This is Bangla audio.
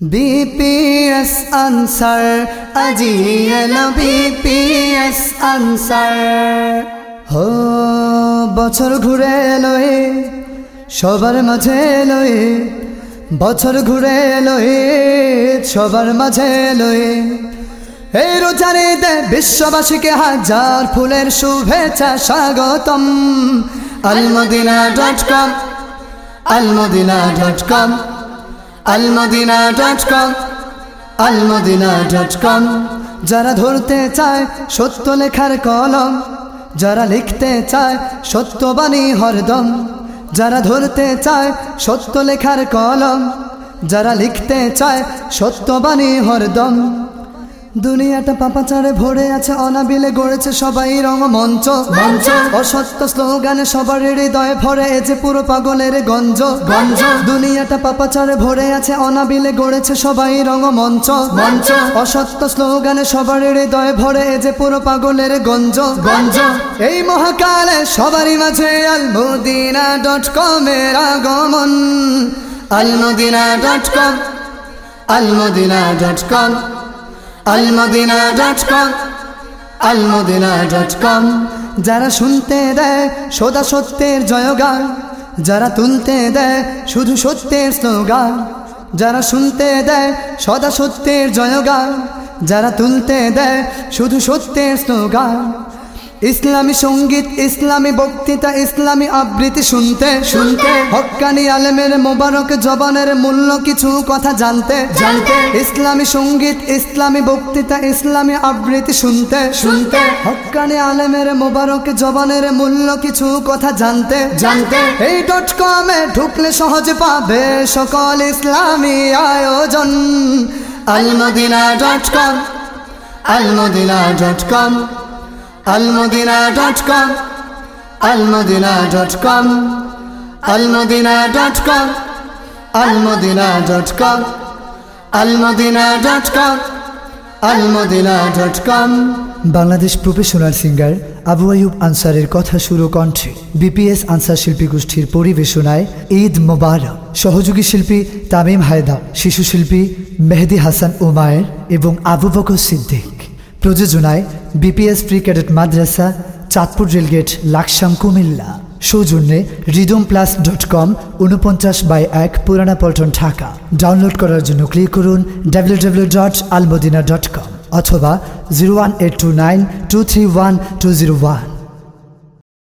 বিপিএস আনসার আজি এলো বিপিএস আনসার হো বছর ঘুরে এলো এ সবার মাঝে এলো এ বছর ঘুরে এলো এ সবার মাঝে এলো এ এই রোজারে দে বিশ্ববাসীকে হাজার ফুলের শুভেচ্ছা স্বাগতম। Almadina dot com, Almadina dot com. Almadina dot com Almadina dot com যারা ধরতে চায় সত্য লেখার কলম, যারা লিখতে চায় সত্যবাণী হরদম, যারা ধরতে চায় সত্য লেখার কলম, যারা লিখতে চায় সত্যবাণী হরদম। দুনিয়াটা পাপাচারে ভরে আছে অনাবিলে গড়েছে সবাই রঙ মঞ্চ। মঞ্চ। অসত্য স্লোগানে সবার হৃদয়ে ভরে এছে পুরো পাগলের গঞ্জ। গঞ্জ। দুনিয়াটা পাপাচারে ভরে আছে অনাবিলে গড়েছে সবাই রঙ মঞ্চ। অসত্য স্লোগানে সবার হৃদয়ে ভরে এছে পুরো পাগলের গঞ্জ। গঞ্জ। এই মহাকালে সবারই মাঝে আলমদিনা ডট কম এর আগমন। Almadina dot com Almadina dot com com com. যারা শুনতে দেয় সদা সত্যের জয়গান, যারা তুলতে দেয় শুধু সত্যের স্লোগান। যারা শুনতে দেয় সদা সত্যের জয়গান, যারা তুলতে দেয় শুধু সত্যের স্লোগান। ইসলামী সংগীত ইসলামী বক্তৃতা ইসলামী আবৃত্তি শুনতে শুনতে। হকানি আলেমের মোবারক জবানের মূল্য কিছু কথা জানতে জানতে। ইসলামী সংগীত ইসলামী বক্তৃতা ইসলামী আবৃত্তি শুনতে শুনতে। হক্কানি আলেমের মোবারক জবানের মূল্য কিছু কথা জানতে জানতে। এই ডট কমে ঢুকলে সহজে পাবে সকল ইসলামী আয়োজন। Almadina dot com Almadina dot com almudina.com almudina.com almudina.com almudina.com almudina.com almudina.com Bangladesh professional singer Abu Ayub আনসারের কথা শুরু কণ্ঠে বিপিএস আনসার শিল্পী গোষ্ঠীর পরিবেশনায় ঈদ মোবারক। সহযোগী শিল্পী তামিম হায়দা শিশু শিল্পী মেহেদি হাসান ওমায়ের এবং আবু বকর সিদ্দিক। প্রযোজনায় বিপিএস প্রি ক্যাডেট মাদ্রাসা, চাঁদপুর রেলগেট, লাকসাম কুমিল্লা। সৌজন্যে রিদম প্লাস ডট কম উনপঞ্চাশ বাই এক, পুরানা পল্টন, ঢাকা। ডাউনলোড করার জন্য ক্লিক করুন W W dot Almadina dot com অথবা zero one eight two nine two three one two zero one.